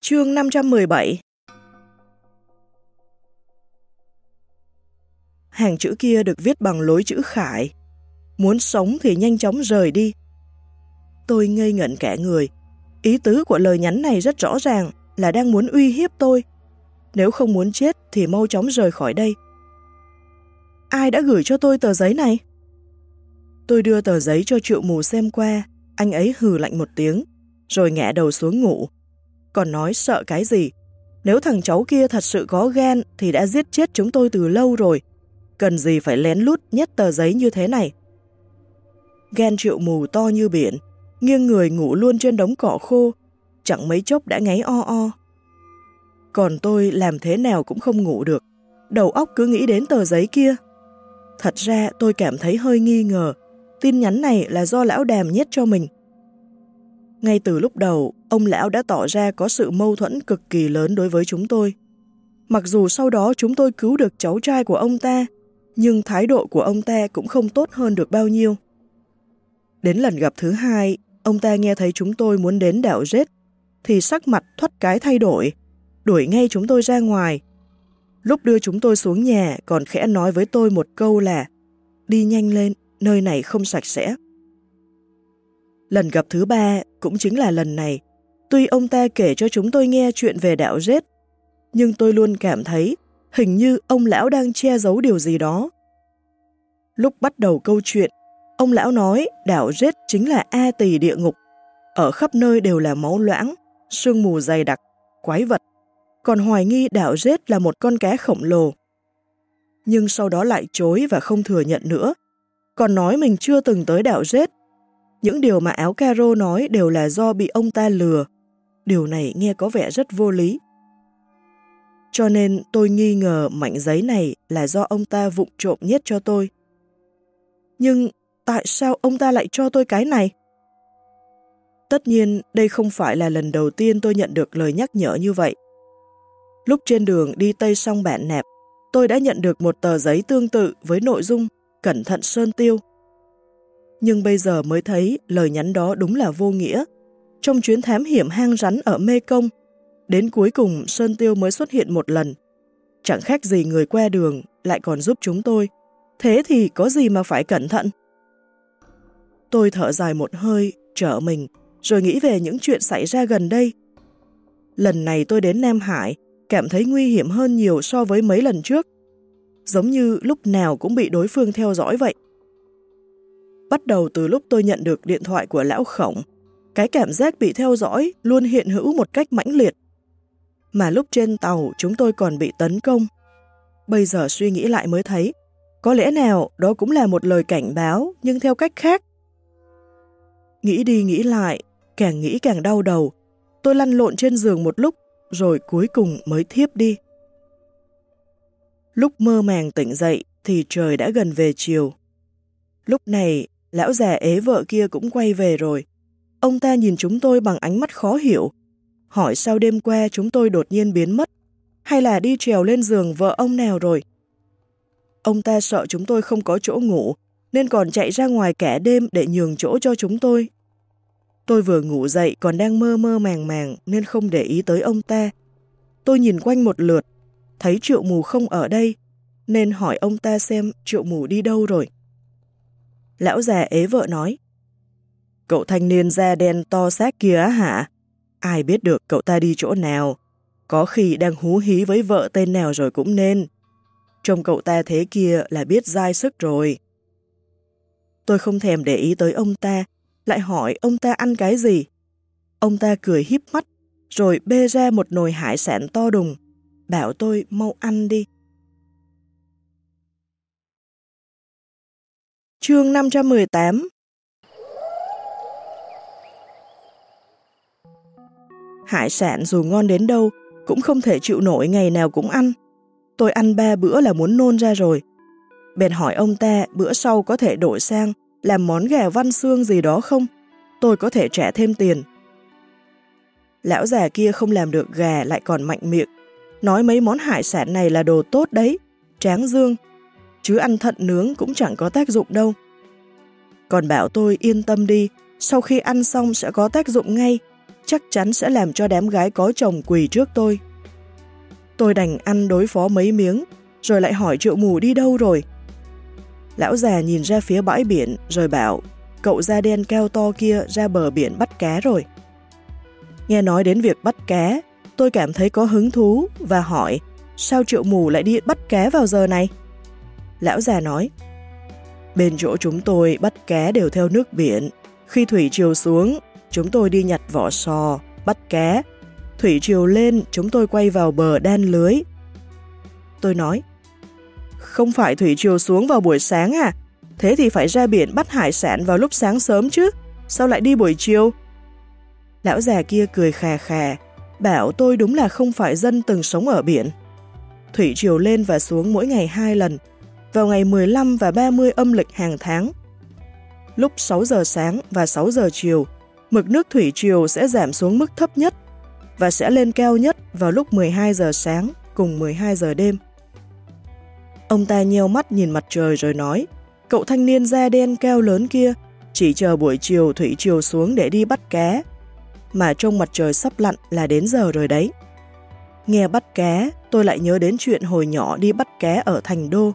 Chương 517 Hàng chữ kia được viết bằng lối chữ khải. Muốn sống thì nhanh chóng rời đi. Tôi ngây ngẩn cả người. Ý tứ của lời nhắn này rất rõ ràng là đang muốn uy hiếp tôi nếu không muốn chết thì mau chóng rời khỏi đây. Ai đã gửi cho tôi tờ giấy này? Tôi đưa tờ giấy cho triệu mù xem qua, anh ấy hừ lạnh một tiếng, rồi ngã đầu xuống ngủ. Còn nói sợ cái gì? Nếu thằng cháu kia thật sự có gan thì đã giết chết chúng tôi từ lâu rồi. Cần gì phải lén lút nhét tờ giấy như thế này? Gan triệu mù to như biển, nghiêng người ngủ luôn trên đống cỏ khô, chẳng mấy chốc đã ngáy o o. Còn tôi làm thế nào cũng không ngủ được, đầu óc cứ nghĩ đến tờ giấy kia. Thật ra tôi cảm thấy hơi nghi ngờ, tin nhắn này là do lão đàm nhét cho mình. Ngay từ lúc đầu, ông lão đã tỏ ra có sự mâu thuẫn cực kỳ lớn đối với chúng tôi. Mặc dù sau đó chúng tôi cứu được cháu trai của ông ta, nhưng thái độ của ông ta cũng không tốt hơn được bao nhiêu. Đến lần gặp thứ hai, ông ta nghe thấy chúng tôi muốn đến đảo rết, thì sắc mặt thoát cái thay đổi, đuổi ngay chúng tôi ra ngoài. Lúc đưa chúng tôi xuống nhà còn khẽ nói với tôi một câu là đi nhanh lên, nơi này không sạch sẽ. Lần gặp thứ ba cũng chính là lần này, tuy ông ta kể cho chúng tôi nghe chuyện về đạo rết, nhưng tôi luôn cảm thấy hình như ông lão đang che giấu điều gì đó. Lúc bắt đầu câu chuyện, ông lão nói đảo rết chính là A tỳ địa ngục, ở khắp nơi đều là máu loãng, sương mù dày đặc, quái vật, còn hoài nghi đảo rết là một con cá khổng lồ. Nhưng sau đó lại chối và không thừa nhận nữa, còn nói mình chưa từng tới đảo rết. Những điều mà áo caro nói đều là do bị ông ta lừa. Điều này nghe có vẻ rất vô lý. Cho nên tôi nghi ngờ mảnh giấy này là do ông ta vụng trộm nhét cho tôi. Nhưng tại sao ông ta lại cho tôi cái này? Tất nhiên, đây không phải là lần đầu tiên tôi nhận được lời nhắc nhở như vậy. Lúc trên đường đi Tây sông bạn Nẹp, tôi đã nhận được một tờ giấy tương tự với nội dung cẩn thận sơn tiêu. Nhưng bây giờ mới thấy lời nhắn đó đúng là vô nghĩa. Trong chuyến thám hiểm hang rắn ở Mê Công, đến cuối cùng Sơn Tiêu mới xuất hiện một lần. Chẳng khác gì người qua đường lại còn giúp chúng tôi. Thế thì có gì mà phải cẩn thận? Tôi thở dài một hơi, trở mình, rồi nghĩ về những chuyện xảy ra gần đây. Lần này tôi đến Nam Hải, cảm thấy nguy hiểm hơn nhiều so với mấy lần trước giống như lúc nào cũng bị đối phương theo dõi vậy. Bắt đầu từ lúc tôi nhận được điện thoại của lão khổng, cái cảm giác bị theo dõi luôn hiện hữu một cách mãnh liệt. Mà lúc trên tàu chúng tôi còn bị tấn công. Bây giờ suy nghĩ lại mới thấy, có lẽ nào đó cũng là một lời cảnh báo nhưng theo cách khác. Nghĩ đi nghĩ lại, càng nghĩ càng đau đầu. Tôi lăn lộn trên giường một lúc rồi cuối cùng mới thiếp đi. Lúc mơ màng tỉnh dậy thì trời đã gần về chiều. Lúc này, lão già ế vợ kia cũng quay về rồi. Ông ta nhìn chúng tôi bằng ánh mắt khó hiểu, hỏi sao đêm qua chúng tôi đột nhiên biến mất, hay là đi trèo lên giường vợ ông nào rồi. Ông ta sợ chúng tôi không có chỗ ngủ, nên còn chạy ra ngoài cả đêm để nhường chỗ cho chúng tôi. Tôi vừa ngủ dậy còn đang mơ mơ màng màng nên không để ý tới ông ta. Tôi nhìn quanh một lượt, thấy triệu mù không ở đây, nên hỏi ông ta xem triệu mù đi đâu rồi. Lão già ế vợ nói, Cậu thanh niên da đen to xác kia hả? Ai biết được cậu ta đi chỗ nào? Có khi đang hú hí với vợ tên nào rồi cũng nên. Trông cậu ta thế kia là biết dai sức rồi. Tôi không thèm để ý tới ông ta, lại hỏi ông ta ăn cái gì. Ông ta cười híp mắt, rồi bê ra một nồi hải sản to đùng, bảo tôi mau ăn đi. Chương 518 Hải sản dù ngon đến đâu cũng không thể chịu nổi ngày nào cũng ăn. Tôi ăn ba bữa là muốn nôn ra rồi. Bèn hỏi ông ta bữa sau có thể đổi sang làm món gà văn xương gì đó không? Tôi có thể trả thêm tiền. Lão già kia không làm được gà lại còn mạnh miệng, nói mấy món hải sản này là đồ tốt đấy, tráng dương, chứ ăn thận nướng cũng chẳng có tác dụng đâu. Còn bảo tôi yên tâm đi, sau khi ăn xong sẽ có tác dụng ngay, chắc chắn sẽ làm cho đám gái có chồng quỳ trước tôi. Tôi đành ăn đối phó mấy miếng, rồi lại hỏi triệu mù đi đâu rồi. Lão già nhìn ra phía bãi biển rồi bảo cậu da đen keo to kia ra bờ biển bắt cá rồi. Nghe nói đến việc bắt cá, tôi cảm thấy có hứng thú và hỏi sao triệu mù lại đi bắt cá vào giờ này? Lão già nói, bên chỗ chúng tôi bắt cá đều theo nước biển. Khi thủy triều xuống, chúng tôi đi nhặt vỏ sò, bắt cá. Thủy triều lên, chúng tôi quay vào bờ đan lưới. Tôi nói, không phải thủy chiều xuống vào buổi sáng à? Thế thì phải ra biển bắt hải sản vào lúc sáng sớm chứ, sao lại đi buổi chiều? Lão già kia cười khà khà, bảo tôi đúng là không phải dân từng sống ở biển. Thủy chiều lên và xuống mỗi ngày hai lần, vào ngày 15 và 30 âm lịch hàng tháng. Lúc 6 giờ sáng và 6 giờ chiều, mực nước thủy triều sẽ giảm xuống mức thấp nhất và sẽ lên cao nhất vào lúc 12 giờ sáng cùng 12 giờ đêm. Ông ta nheo mắt nhìn mặt trời rồi nói, cậu thanh niên da đen keo lớn kia chỉ chờ buổi chiều thủy chiều xuống để đi bắt cá, mà trong mặt trời sắp lặn là đến giờ rồi đấy. Nghe bắt cá, tôi lại nhớ đến chuyện hồi nhỏ đi bắt cá ở thành đô,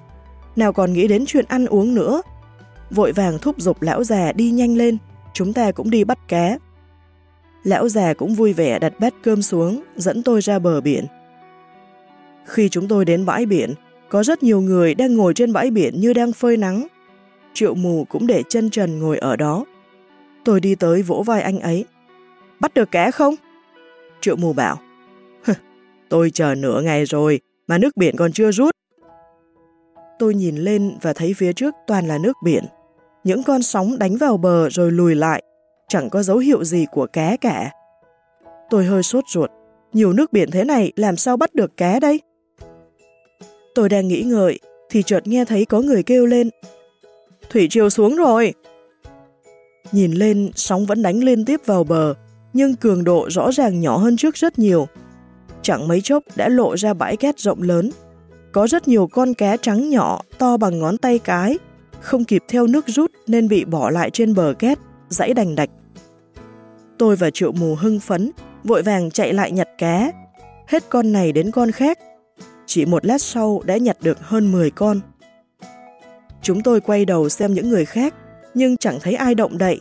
nào còn nghĩ đến chuyện ăn uống nữa. Vội vàng thúc giục lão già đi nhanh lên, chúng ta cũng đi bắt cá. Lão già cũng vui vẻ đặt bát cơm xuống, dẫn tôi ra bờ biển. Khi chúng tôi đến bãi biển, có rất nhiều người đang ngồi trên bãi biển như đang phơi nắng. Triệu mù cũng để chân trần ngồi ở đó. Tôi đi tới vỗ vai anh ấy. Bắt được cá không? Triệu mù bảo. Tôi chờ nửa ngày rồi, mà nước biển còn chưa rút. Tôi nhìn lên và thấy phía trước toàn là nước biển. Những con sóng đánh vào bờ rồi lùi lại, chẳng có dấu hiệu gì của cá cả. Tôi hơi sốt ruột, nhiều nước biển thế này làm sao bắt được cá đây? Tôi đang nghĩ ngợi, thì chợt nghe thấy có người kêu lên. Thủy triều xuống rồi! Nhìn lên, sóng vẫn đánh liên tiếp vào bờ, nhưng cường độ rõ ràng nhỏ hơn trước rất nhiều. Chẳng mấy chốc đã lộ ra bãi cát rộng lớn. Có rất nhiều con cá trắng nhỏ, to bằng ngón tay cái, không kịp theo nước rút nên bị bỏ lại trên bờ cát, dãy đành đạch. Tôi và triệu mù hưng phấn, vội vàng chạy lại nhặt cá, hết con này đến con khác, chỉ một lát sau đã nhặt được hơn 10 con. Chúng tôi quay đầu xem những người khác, nhưng chẳng thấy ai động đậy.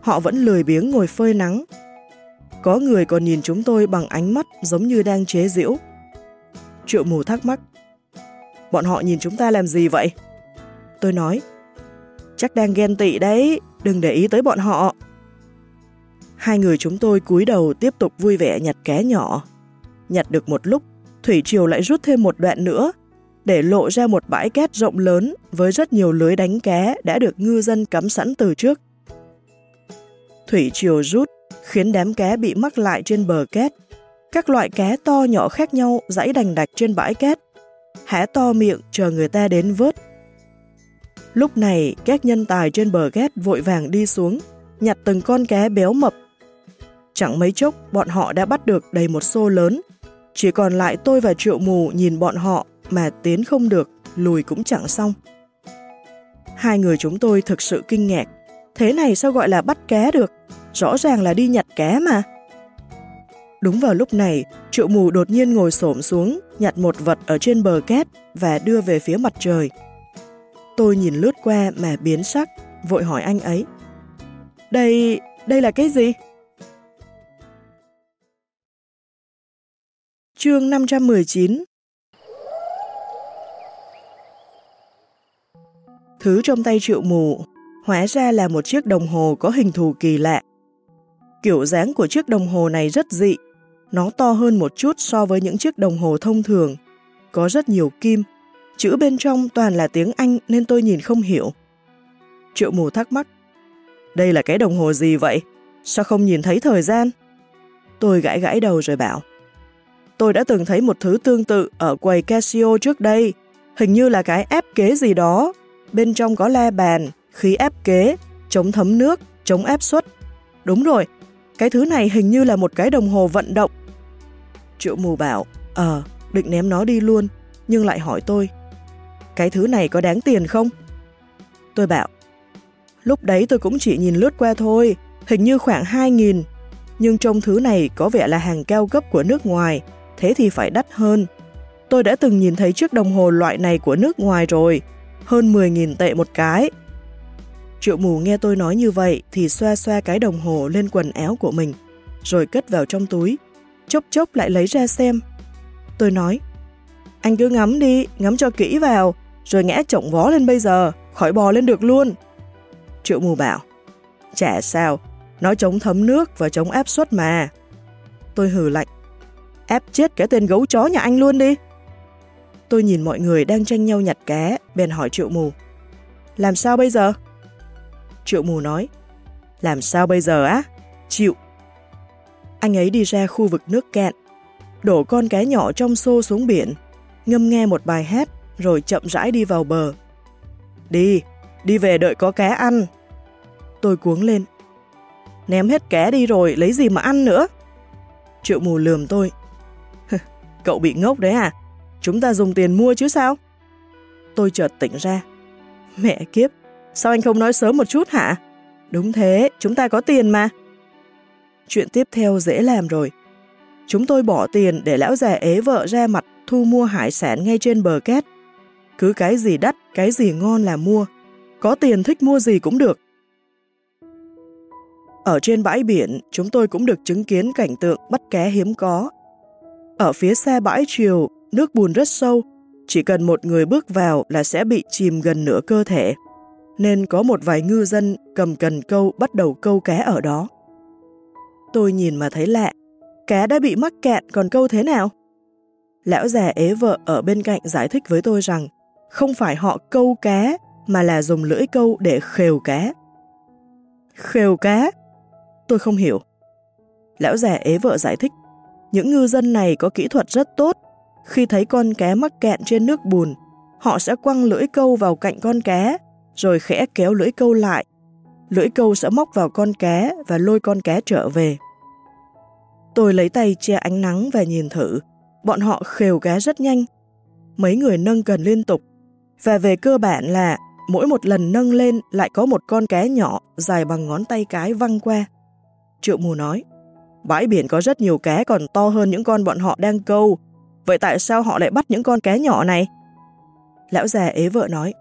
Họ vẫn lười biếng ngồi phơi nắng. Có người còn nhìn chúng tôi bằng ánh mắt giống như đang chế giễu. Triệu mù thắc mắc. Bọn họ nhìn chúng ta làm gì vậy? Tôi nói, chắc đang ghen tị đấy, đừng để ý tới bọn họ. Hai người chúng tôi cúi đầu tiếp tục vui vẻ nhặt cá nhỏ. Nhặt được một lúc, thủy triều lại rút thêm một đoạn nữa, để lộ ra một bãi cát rộng lớn với rất nhiều lưới đánh cá đã được ngư dân cắm sẵn từ trước. Thủy triều rút khiến đám cá bị mắc lại trên bờ cát. Các loại cá to nhỏ khác nhau dãy đành đạch trên bãi cát, há to miệng chờ người ta đến vớt. Lúc này, các nhân tài trên bờ cát vội vàng đi xuống, nhặt từng con cá béo mập. Chẳng mấy chốc, bọn họ đã bắt được đầy một xô lớn, chỉ còn lại tôi và triệu mù nhìn bọn họ mà tiến không được, lùi cũng chẳng xong. Hai người chúng tôi thực sự kinh ngạc. Thế này sao gọi là bắt cá được? Rõ ràng là đi nhặt cá mà. Đúng vào lúc này, triệu mù đột nhiên ngồi xổm xuống, nhặt một vật ở trên bờ két và đưa về phía mặt trời. Tôi nhìn lướt qua mà biến sắc, vội hỏi anh ấy. Đây, đây là cái gì? Chương 519 Thứ trong tay triệu mù hóa ra là một chiếc đồng hồ có hình thù kỳ lạ. Kiểu dáng của chiếc đồng hồ này rất dị, nó to hơn một chút so với những chiếc đồng hồ thông thường. Có rất nhiều kim, chữ bên trong toàn là tiếng Anh nên tôi nhìn không hiểu. Triệu mù thắc mắc, đây là cái đồng hồ gì vậy? Sao không nhìn thấy thời gian? Tôi gãi gãi đầu rồi bảo, Tôi đã từng thấy một thứ tương tự ở quầy Casio trước đây, hình như là cái ép kế gì đó. Bên trong có la bàn, khí ép kế, chống thấm nước, chống ép suất. Đúng rồi, cái thứ này hình như là một cái đồng hồ vận động. Triệu mù bảo, ờ, định ném nó đi luôn, nhưng lại hỏi tôi, cái thứ này có đáng tiền không? Tôi bảo, lúc đấy tôi cũng chỉ nhìn lướt qua thôi, hình như khoảng 2.000, nhưng trong thứ này có vẻ là hàng cao cấp của nước ngoài, thế thì phải đắt hơn. Tôi đã từng nhìn thấy chiếc đồng hồ loại này của nước ngoài rồi, hơn 10.000 tệ một cái. Triệu mù nghe tôi nói như vậy thì xoa xoa cái đồng hồ lên quần áo của mình, rồi cất vào trong túi, chốc chốc lại lấy ra xem. Tôi nói, anh cứ ngắm đi, ngắm cho kỹ vào, rồi ngã trọng vó lên bây giờ, khỏi bò lên được luôn. Triệu mù bảo, chả sao, nó chống thấm nước và chống áp suất mà. Tôi hừ lạnh, Ép chết cái tên gấu chó nhà anh luôn đi. Tôi nhìn mọi người đang tranh nhau nhặt cá, bèn hỏi triệu mù. Làm sao bây giờ? Triệu mù nói, làm sao bây giờ á? Chịu. Anh ấy đi ra khu vực nước cạn, đổ con cá nhỏ trong xô xuống biển, ngâm nghe một bài hát, rồi chậm rãi đi vào bờ. Đi, đi về đợi có cá ăn. Tôi cuống lên. Ném hết cá đi rồi, lấy gì mà ăn nữa? Triệu mù lườm tôi. Cậu bị ngốc đấy à? Chúng ta dùng tiền mua chứ sao? Tôi chợt tỉnh ra. Mẹ kiếp, sao anh không nói sớm một chút hả? Đúng thế, chúng ta có tiền mà. Chuyện tiếp theo dễ làm rồi. Chúng tôi bỏ tiền để lão già ế vợ ra mặt thu mua hải sản ngay trên bờ két. Cứ cái gì đắt, cái gì ngon là mua. Có tiền thích mua gì cũng được. Ở trên bãi biển, chúng tôi cũng được chứng kiến cảnh tượng bắt cá hiếm có. Ở phía xa bãi chiều, nước bùn rất sâu, chỉ cần một người bước vào là sẽ bị chìm gần nửa cơ thể, nên có một vài ngư dân cầm cần câu bắt đầu câu cá ở đó. Tôi nhìn mà thấy lạ, cá đã bị mắc kẹt còn câu thế nào? Lão già ế vợ ở bên cạnh giải thích với tôi rằng không phải họ câu cá mà là dùng lưỡi câu để khều cá. Khều cá? Tôi không hiểu. Lão già ế vợ giải thích, những ngư dân này có kỹ thuật rất tốt. Khi thấy con cá mắc kẹn trên nước bùn, họ sẽ quăng lưỡi câu vào cạnh con cá, rồi khẽ kéo lưỡi câu lại. Lưỡi câu sẽ móc vào con cá và lôi con cá trở về. Tôi lấy tay che ánh nắng và nhìn thử, bọn họ khều cá rất nhanh. Mấy người nâng cần liên tục, và về cơ bản là mỗi một lần nâng lên lại có một con cá nhỏ dài bằng ngón tay cái văng qua. Triệu mù nói, bãi biển có rất nhiều cá còn to hơn những con bọn họ đang câu, vậy tại sao họ lại bắt những con cá nhỏ này? Lão già ế vợ nói,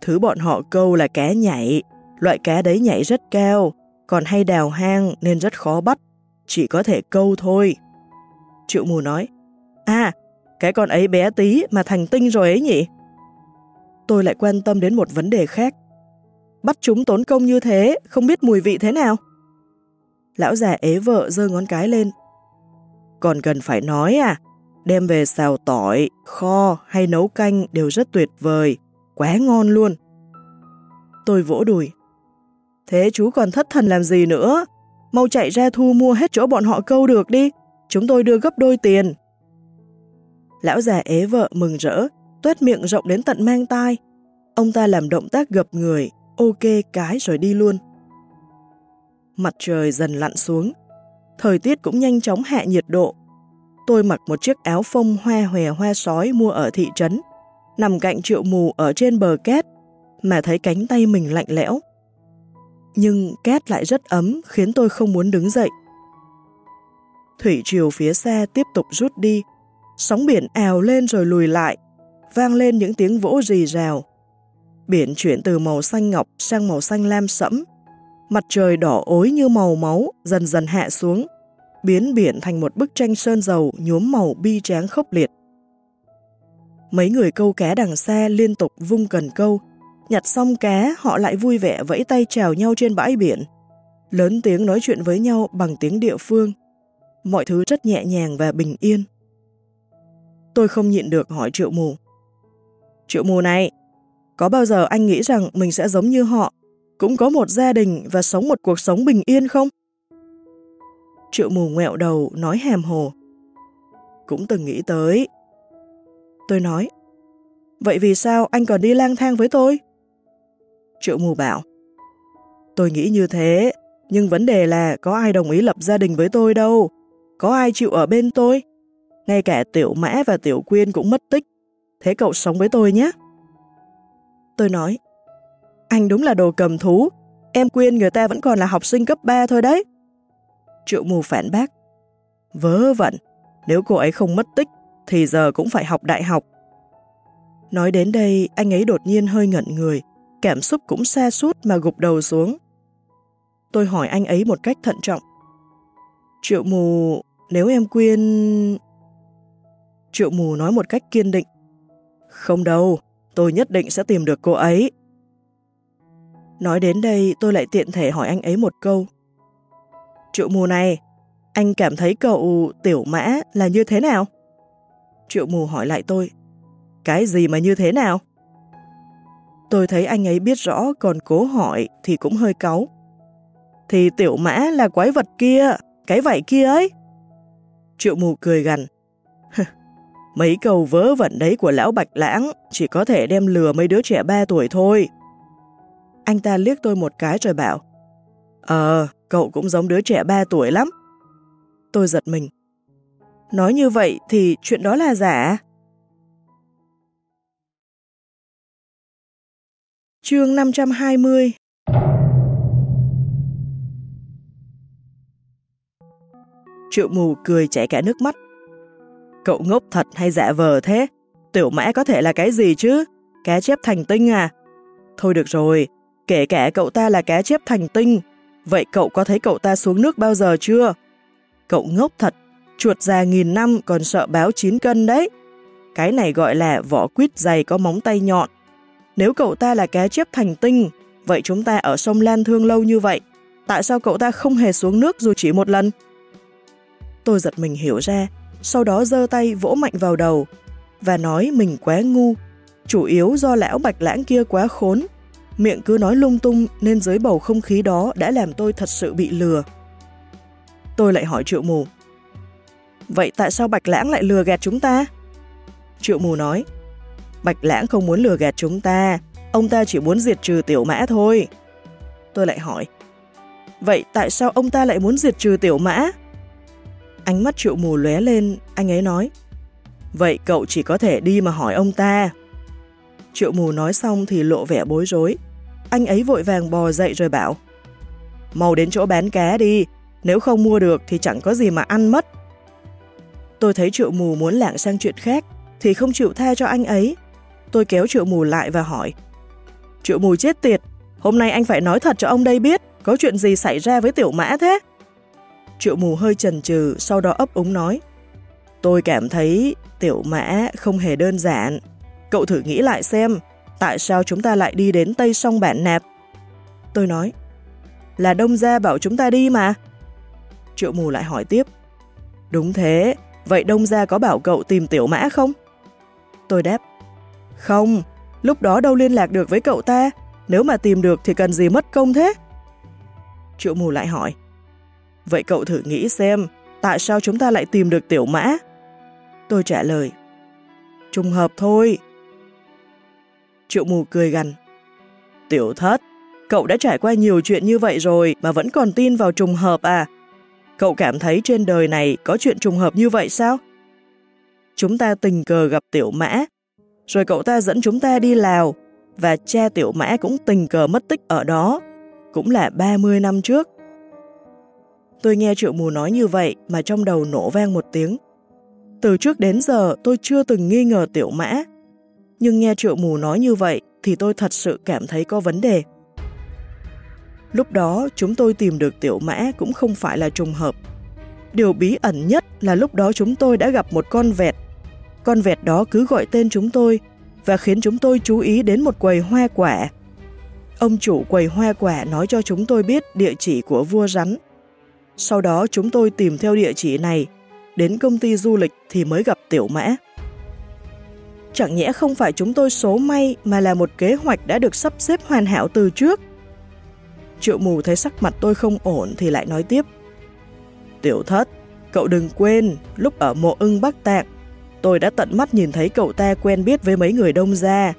thứ bọn họ câu là cá nhảy, loại cá đấy nhảy rất cao, còn hay đào hang nên rất khó bắt, chỉ có thể câu thôi. Triệu mù nói, à, cái con ấy bé tí mà thành tinh rồi ấy nhỉ? Tôi lại quan tâm đến một vấn đề khác. Bắt chúng tốn công như thế, không biết mùi vị thế nào? Lão già ế vợ giơ ngón cái lên. Còn cần phải nói à, đem về xào tỏi, kho hay nấu canh đều rất tuyệt vời, quá ngon luôn. Tôi vỗ đùi. Thế chú còn thất thần làm gì nữa? Mau chạy ra thu mua hết chỗ bọn họ câu được đi, chúng tôi đưa gấp đôi tiền. Lão già ế vợ mừng rỡ, tuét miệng rộng đến tận mang tai. Ông ta làm động tác gập người, ok cái rồi đi luôn. Mặt trời dần lặn xuống, thời tiết cũng nhanh chóng hạ nhiệt độ. Tôi mặc một chiếc áo phông hoa hòe hoa sói mua ở thị trấn, nằm cạnh triệu mù ở trên bờ két, mà thấy cánh tay mình lạnh lẽo. Nhưng két lại rất ấm khiến tôi không muốn đứng dậy. Thủy triều phía xa tiếp tục rút đi, sóng biển ào lên rồi lùi lại, vang lên những tiếng vỗ rì rào. Biển chuyển từ màu xanh ngọc sang màu xanh lam sẫm, Mặt trời đỏ ối như màu máu dần dần hạ xuống, biến biển thành một bức tranh sơn dầu nhuốm màu bi tráng khốc liệt. Mấy người câu cá đằng xa liên tục vung cần câu, nhặt xong cá họ lại vui vẻ vẫy tay chào nhau trên bãi biển, lớn tiếng nói chuyện với nhau bằng tiếng địa phương. Mọi thứ rất nhẹ nhàng và bình yên. Tôi không nhịn được hỏi triệu mù. Triệu mù này, có bao giờ anh nghĩ rằng mình sẽ giống như họ cũng có một gia đình và sống một cuộc sống bình yên không? Triệu mù ngẹo đầu nói hàm hồ. Cũng từng nghĩ tới. Tôi nói, vậy vì sao anh còn đi lang thang với tôi? Triệu mù bảo, tôi nghĩ như thế, nhưng vấn đề là có ai đồng ý lập gia đình với tôi đâu, có ai chịu ở bên tôi. Ngay cả Tiểu Mã và Tiểu Quyên cũng mất tích, thế cậu sống với tôi nhé. Tôi nói, anh đúng là đồ cầm thú, em Quyên người ta vẫn còn là học sinh cấp 3 thôi đấy. Triệu mù phản bác. Vớ vẩn, nếu cô ấy không mất tích, thì giờ cũng phải học đại học. Nói đến đây, anh ấy đột nhiên hơi ngẩn người, cảm xúc cũng xa suốt mà gục đầu xuống. Tôi hỏi anh ấy một cách thận trọng. Triệu mù, nếu em quyên... Triệu mù nói một cách kiên định. Không đâu, tôi nhất định sẽ tìm được cô ấy. Nói đến đây tôi lại tiện thể hỏi anh ấy một câu. Triệu mù này, anh cảm thấy cậu tiểu mã là như thế nào? Triệu mù hỏi lại tôi. Cái gì mà như thế nào? Tôi thấy anh ấy biết rõ còn cố hỏi thì cũng hơi cáu. Thì tiểu mã là quái vật kia, cái vảy kia ấy. Triệu mù cười gằn. Mấy câu vớ vẩn đấy của lão Bạch Lãng chỉ có thể đem lừa mấy đứa trẻ 3 tuổi thôi. Anh ta liếc tôi một cái rồi bảo Ờ, cậu cũng giống đứa trẻ 3 tuổi lắm. Tôi giật mình. Nói như vậy thì chuyện đó là giả. Chương 520 Triệu mù cười chảy cả nước mắt. Cậu ngốc thật hay giả vờ thế? Tiểu mã có thể là cái gì chứ? Cá chép thành tinh à? Thôi được rồi, kể cả cậu ta là cá chép thành tinh, vậy cậu có thấy cậu ta xuống nước bao giờ chưa? Cậu ngốc thật, chuột già nghìn năm còn sợ báo 9 cân đấy. Cái này gọi là vỏ quýt dày có móng tay nhọn. Nếu cậu ta là cá chép thành tinh, vậy chúng ta ở sông Lan Thương lâu như vậy, tại sao cậu ta không hề xuống nước dù chỉ một lần? Tôi giật mình hiểu ra, sau đó giơ tay vỗ mạnh vào đầu và nói mình quá ngu, chủ yếu do lão bạch lãng kia quá khốn. Miệng cứ nói lung tung nên dưới bầu không khí đó đã làm tôi thật sự bị lừa. Tôi lại hỏi triệu mù. Vậy tại sao bạch lãng lại lừa gạt chúng ta? Triệu mù nói, Bạch lãng không muốn lừa gạt chúng ta, ông ta chỉ muốn diệt trừ tiểu mã thôi. Tôi lại hỏi, vậy tại sao ông ta lại muốn diệt trừ tiểu mã? Ánh mắt triệu mù lóe lên, anh ấy nói, vậy cậu chỉ có thể đi mà hỏi ông ta. Triệu mù nói xong thì lộ vẻ bối rối. Anh ấy vội vàng bò dậy rồi bảo, mau đến chỗ bán cá đi, nếu không mua được thì chẳng có gì mà ăn mất. Tôi thấy triệu mù muốn lảng sang chuyện khác, thì không chịu tha cho anh ấy. Tôi kéo triệu mù lại và hỏi, Triệu mù chết tiệt, hôm nay anh phải nói thật cho ông đây biết, có chuyện gì xảy ra với tiểu mã thế? Triệu mù hơi chần chừ, sau đó ấp úng nói. Tôi cảm thấy tiểu mã không hề đơn giản. Cậu thử nghĩ lại xem, tại sao chúng ta lại đi đến Tây Sông Bản Nạp? Tôi nói, là Đông Gia bảo chúng ta đi mà. Triệu mù lại hỏi tiếp, đúng thế, vậy Đông Gia có bảo cậu tìm tiểu mã không? Tôi đáp, không, lúc đó đâu liên lạc được với cậu ta, nếu mà tìm được thì cần gì mất công thế? Triệu mù lại hỏi, Vậy cậu thử nghĩ xem, tại sao chúng ta lại tìm được tiểu mã? Tôi trả lời, trùng hợp thôi. Triệu mù cười gằn, tiểu thất, cậu đã trải qua nhiều chuyện như vậy rồi mà vẫn còn tin vào trùng hợp à? Cậu cảm thấy trên đời này có chuyện trùng hợp như vậy sao? Chúng ta tình cờ gặp tiểu mã, rồi cậu ta dẫn chúng ta đi Lào, và cha tiểu mã cũng tình cờ mất tích ở đó, cũng là 30 năm trước. Tôi nghe triệu mù nói như vậy mà trong đầu nổ vang một tiếng. Từ trước đến giờ tôi chưa từng nghi ngờ tiểu mã. Nhưng nghe triệu mù nói như vậy thì tôi thật sự cảm thấy có vấn đề. Lúc đó chúng tôi tìm được tiểu mã cũng không phải là trùng hợp. Điều bí ẩn nhất là lúc đó chúng tôi đã gặp một con vẹt. Con vẹt đó cứ gọi tên chúng tôi và khiến chúng tôi chú ý đến một quầy hoa quả. Ông chủ quầy hoa quả nói cho chúng tôi biết địa chỉ của vua rắn sau đó chúng tôi tìm theo địa chỉ này, đến công ty du lịch thì mới gặp Tiểu Mã. Chẳng nhẽ không phải chúng tôi số may mà là một kế hoạch đã được sắp xếp hoàn hảo từ trước. Triệu mù thấy sắc mặt tôi không ổn thì lại nói tiếp. Tiểu thất, cậu đừng quên, lúc ở mộ ưng Bắc Tạng, tôi đã tận mắt nhìn thấy cậu ta quen biết với mấy người đông gia.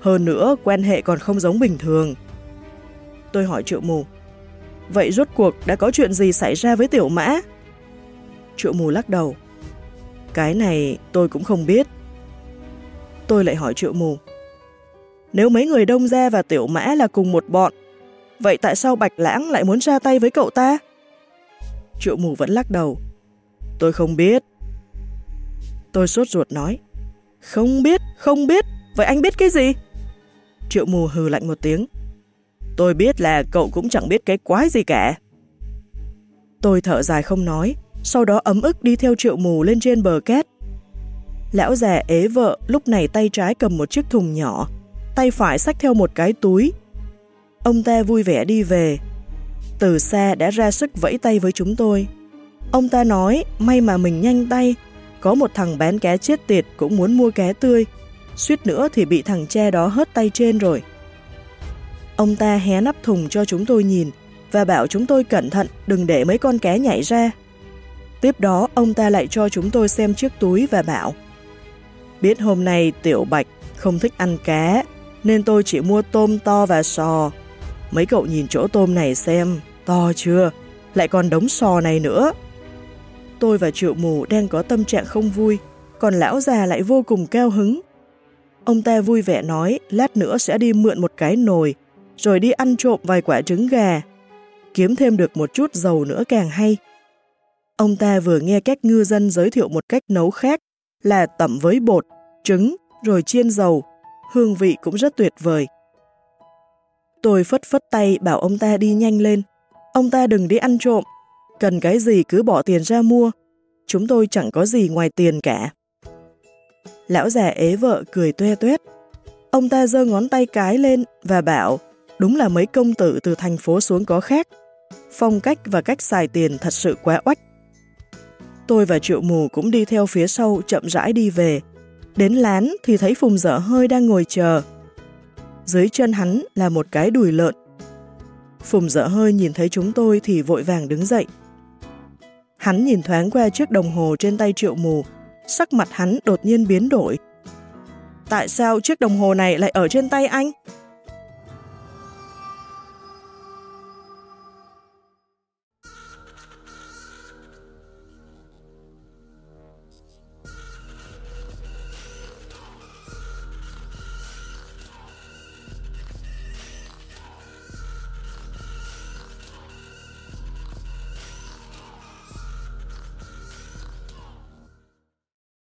Hơn nữa, quan hệ còn không giống bình thường. Tôi hỏi triệu mù, Vậy rốt cuộc đã có chuyện gì xảy ra với tiểu mã? Triệu mù lắc đầu. Cái này tôi cũng không biết. Tôi lại hỏi triệu mù. Nếu mấy người đông gia và tiểu mã là cùng một bọn, vậy tại sao Bạch Lãng lại muốn ra tay với cậu ta? Triệu mù vẫn lắc đầu. Tôi không biết. Tôi sốt ruột nói. Không biết, không biết, vậy anh biết cái gì? Triệu mù hừ lạnh một tiếng. Tôi biết là cậu cũng chẳng biết cái quái gì cả. Tôi thở dài không nói, sau đó ấm ức đi theo triệu mù lên trên bờ két. Lão già ế vợ lúc này tay trái cầm một chiếc thùng nhỏ, tay phải xách theo một cái túi. Ông ta vui vẻ đi về. Từ xa đã ra sức vẫy tay với chúng tôi. Ông ta nói may mà mình nhanh tay, có một thằng bán cá chết tiệt cũng muốn mua cá tươi, suýt nữa thì bị thằng cha đó hớt tay trên rồi. Ông ta hé nắp thùng cho chúng tôi nhìn và bảo chúng tôi cẩn thận đừng để mấy con cá nhảy ra. Tiếp đó ông ta lại cho chúng tôi xem chiếc túi và bảo Biết hôm nay Tiểu Bạch không thích ăn cá nên tôi chỉ mua tôm to và sò. Mấy cậu nhìn chỗ tôm này xem, to chưa? Lại còn đống sò này nữa. Tôi và triệu mù đang có tâm trạng không vui, còn lão già lại vô cùng cao hứng. Ông ta vui vẻ nói lát nữa sẽ đi mượn một cái nồi, rồi đi ăn trộm vài quả trứng gà. Kiếm thêm được một chút dầu nữa càng hay. Ông ta vừa nghe các ngư dân giới thiệu một cách nấu khác là tẩm với bột, trứng, rồi chiên dầu. Hương vị cũng rất tuyệt vời. Tôi phất phất tay bảo ông ta đi nhanh lên. Ông ta đừng đi ăn trộm, cần cái gì cứ bỏ tiền ra mua, chúng tôi chẳng có gì ngoài tiền cả. Lão già ế vợ cười tuê tuét. Ông ta giơ ngón tay cái lên và bảo đúng là mấy công tử từ thành phố xuống có khác. Phong cách và cách xài tiền thật sự quá oách. Tôi và triệu mù cũng đi theo phía sau chậm rãi đi về. Đến lán thì thấy Phùng dở hơi đang ngồi chờ. Dưới chân hắn là một cái đùi lợn. Phùng dở hơi nhìn thấy chúng tôi thì vội vàng đứng dậy. Hắn nhìn thoáng qua chiếc đồng hồ trên tay triệu mù, sắc mặt hắn đột nhiên biến đổi. Tại sao chiếc đồng hồ này lại ở trên tay anh?